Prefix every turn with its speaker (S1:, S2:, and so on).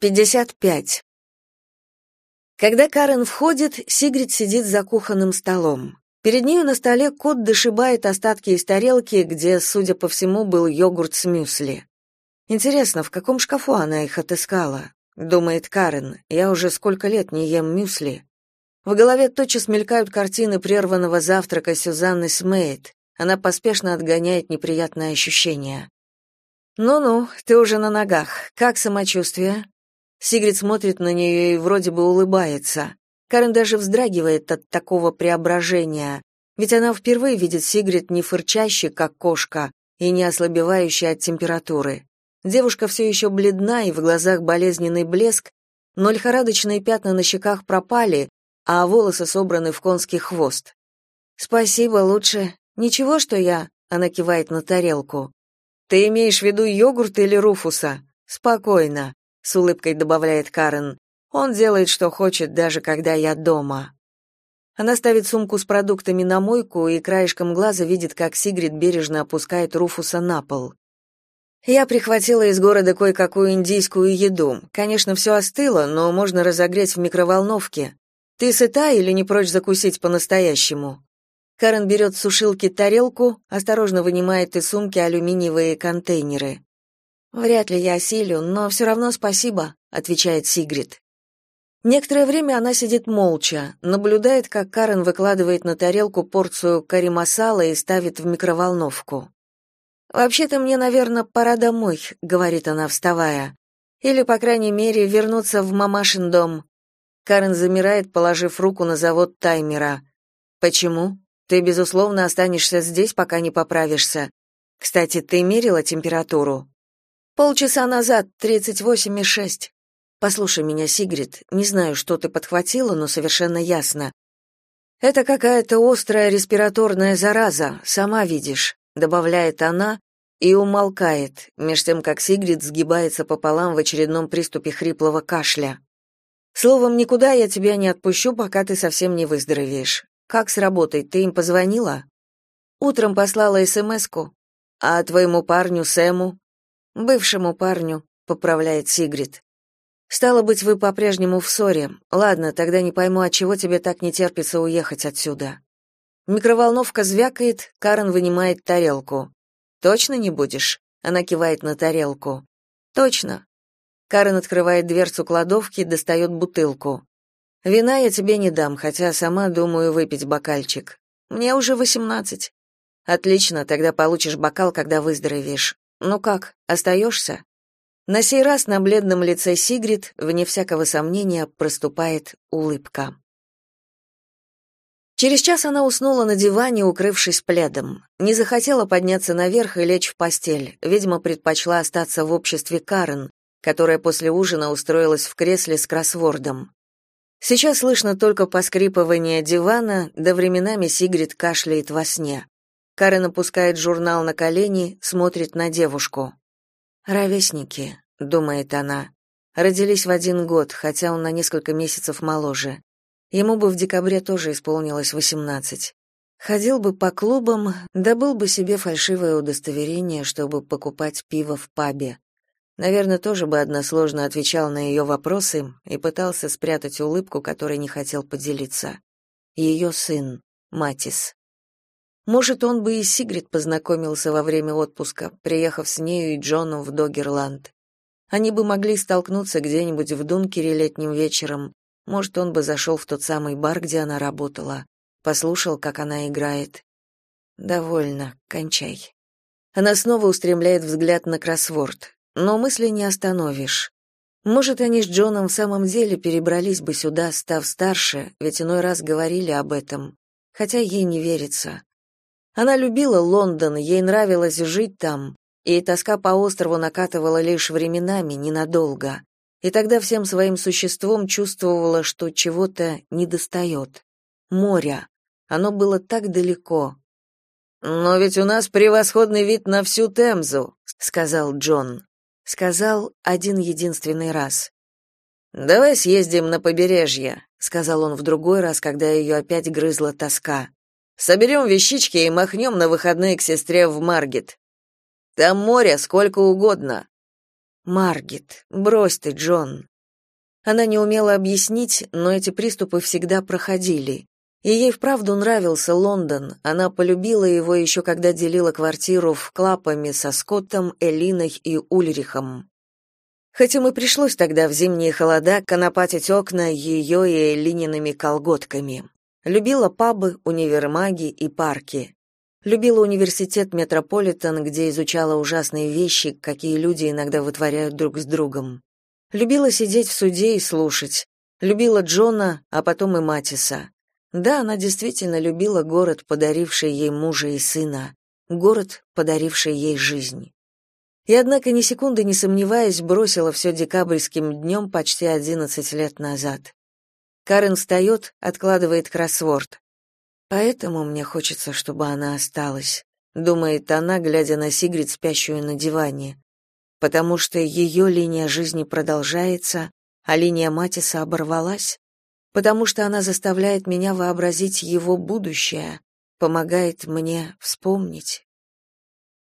S1: 55. Когда Карен входит, Сигрид сидит за кухонным столом. Перед нею на столе кот дошибает остатки из тарелки, где, судя по всему, был йогурт с мюсли. Интересно, в каком шкафу она их отыскала? Думает Карен. Я уже сколько лет не ем мюсли. В голове тотчас мелькают картины прерванного завтрака Сюзанны Смейт. Она поспешно отгоняет неприятное ощущение. «Ну-ну, ты уже на ногах. Как самочувствие?» Сигрид смотрит на нее и вроде бы улыбается. Карен даже вздрагивает от такого преображения, ведь она впервые видит Сигрид не фырчащей, как кошка, и не ослабевающей от температуры. Девушка все еще бледна, и в глазах болезненный блеск, но лихорадочные пятна на щеках пропали, а волосы собраны в конский хвост. «Спасибо, лучше. Ничего, что я...» — она кивает на тарелку. «Ты имеешь в виду йогурт или руфуса?» «Спокойно с улыбкой добавляет Карен. Он делает, что хочет, даже когда я дома. Она ставит сумку с продуктами на мойку и краешком глаза видит, как Сигрид бережно опускает Руфуса на пол. Я прихватила из города кое-какую индийскую еду. Конечно, все остыло, но можно разогреть в микроволновке. Ты сыта или не прочь закусить по-настоящему? Карен берет с сушилки тарелку, осторожно вынимает из сумки алюминиевые контейнеры. Вряд ли я осилю, но все равно спасибо, отвечает Сигрид. Некоторое время она сидит молча, наблюдает, как Карен выкладывает на тарелку порцию карри масала и ставит в микроволновку. Вообще-то мне, наверное, пора домой, говорит она, вставая. Или, по крайней мере, вернуться в мамашин дом. Карен замирает, положив руку на завод таймера. Почему? Ты безусловно останешься здесь, пока не поправишься. Кстати, ты мерила температуру? Полчаса назад, тридцать восемь и шесть. Послушай меня, Сигрид, не знаю, что ты подхватила, но совершенно ясно. Это какая-то острая респираторная зараза, сама видишь, добавляет она и умолкает, меж тем как Сигрид сгибается пополам в очередном приступе хриплого кашля. Словом, никуда я тебя не отпущу, пока ты совсем не выздоровеешь. Как с работой? Ты им позвонила? Утром послала СМСку. А твоему парню Сэму? Бывшему парню, поправляет Сигрид. Стало быть, вы по-прежнему в ссоре. Ладно, тогда не пойму, от чего тебе так не терпится уехать отсюда. Микроволновка звякает, Карен вынимает тарелку. Точно не будешь? Она кивает на тарелку. Точно. Карен открывает дверцу кладовки, достает бутылку. Вина я тебе не дам, хотя сама думаю выпить бокальчик. Мне уже восемнадцать. Отлично, тогда получишь бокал, когда выздоровеешь. Ну как, остаешься?» На сей раз на бледном лице Сигрид, вне всякого сомнения, проступает улыбка. Через час она уснула на диване, укрывшись пледом. Не захотела подняться наверх и лечь в постель. Видимо, предпочла остаться в обществе Карен, которая после ужина устроилась в кресле с кроссвордом. Сейчас слышно только поскрипывание дивана, да временами Сигрид кашляет во сне. Карен опускает журнал на колени, смотрит на девушку. «Ровесники», — думает она. Родились в один год, хотя он на несколько месяцев моложе. Ему бы в декабре тоже исполнилось восемнадцать. Ходил бы по клубам, добыл бы себе фальшивое удостоверение, чтобы покупать пиво в пабе. Наверное, тоже бы односложно отвечал на ее вопросы и пытался спрятать улыбку, которой не хотел поделиться. Ее сын, Матис. Может, он бы и Сигрид познакомился во время отпуска, приехав с нею и Джоном в Догерланд. Они бы могли столкнуться где-нибудь в Дункере летним вечером. Может, он бы зашел в тот самый бар, где она работала, послушал, как она играет. Довольно, кончай. Она снова устремляет взгляд на кроссворд, но мысли не остановишь. Может, они с Джоном в самом деле перебрались бы сюда, став старше, ведь иной раз говорили об этом, хотя ей не верится. Она любила Лондон, ей нравилось жить там, и тоска по острову накатывала лишь временами, ненадолго. И тогда всем своим существом чувствовала, что чего-то недостает. Моря. Оно было так далеко. «Но ведь у нас превосходный вид на всю Темзу», — сказал Джон. Сказал один единственный раз. «Давай съездим на побережье», — сказал он в другой раз, когда ее опять грызла тоска. Соберем вещички и махнем на выходные к сестре в Маргет. Там море сколько угодно. Маргет, брось ты, Джон. Она не умела объяснить, но эти приступы всегда проходили. И ей вправду нравился Лондон. Она полюбила его еще когда делила квартиру в Клапами со Скоттом, Элиной и Ульрихом. Хоть им и пришлось тогда в зимние холода конопатить окна ее и Элиниными колготками. Любила пабы, универмаги и парки. Любила университет Метрополитен, где изучала ужасные вещи, какие люди иногда вытворяют друг с другом. Любила сидеть в суде и слушать. Любила Джона, а потом и Матиса. Да, она действительно любила город, подаривший ей мужа и сына, город, подаривший ей жизнь. И однако ни секунды не сомневаясь, бросила все декабрьским днем почти одиннадцать лет назад. Карен встает, откладывает кроссворд. Поэтому мне хочется, чтобы она осталась, думает она, глядя на Сигрид, спящую на диване. Потому что ее линия жизни продолжается, а линия Матиса оборвалась потому что она заставляет меня вообразить его будущее, помогает мне вспомнить.